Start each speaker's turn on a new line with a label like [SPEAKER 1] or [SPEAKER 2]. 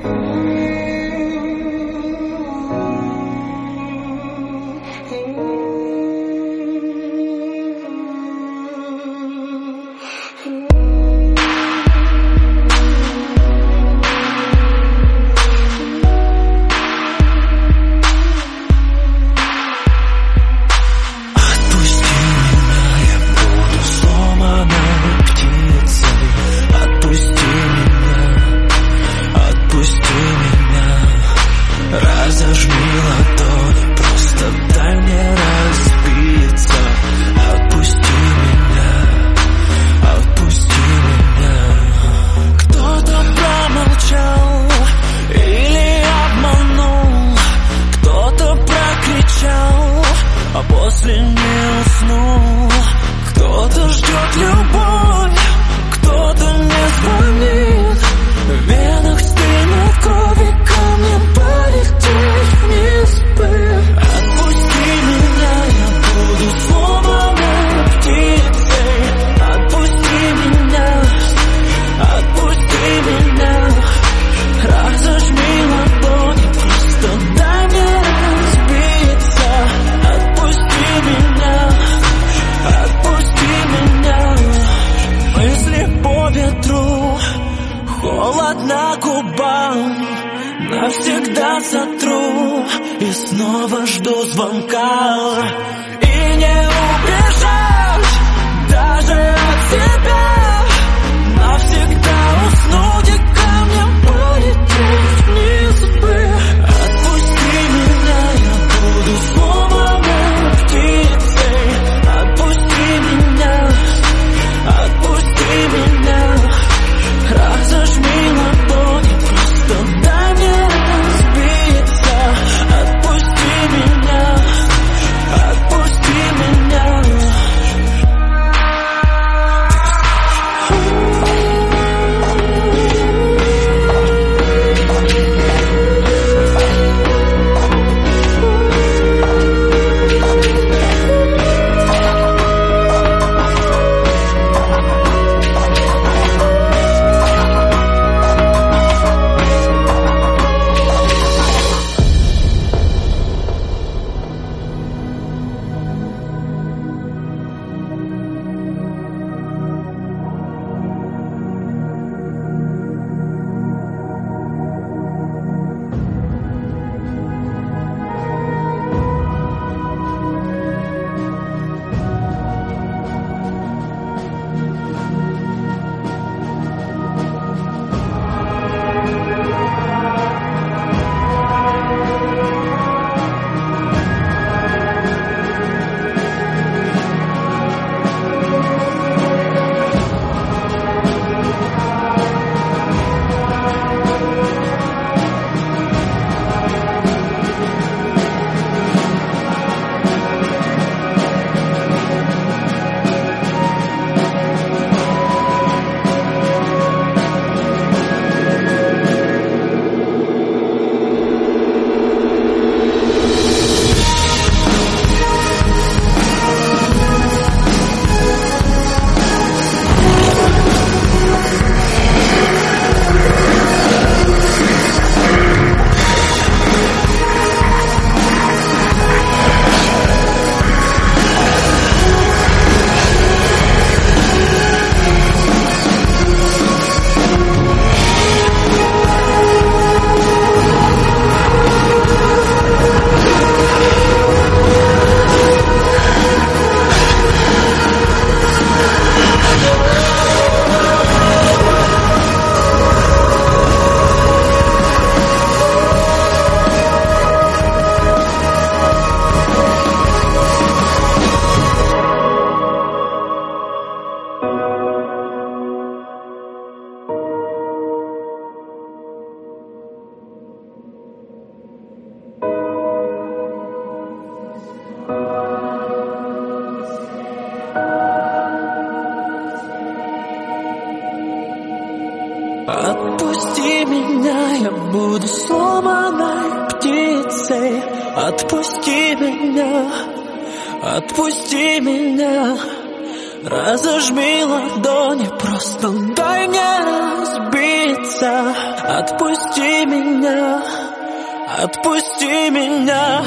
[SPEAKER 1] Mm-hmm. feel the губам Навсегда сотру и снова жду звонка. И не убежать даже от себя Отпусти меня, я буду сломанной птицей. Отпусти меня, отпусти меня. Разожми ладони, просто дай мне сбиться. Отпусти меня, отпусти меня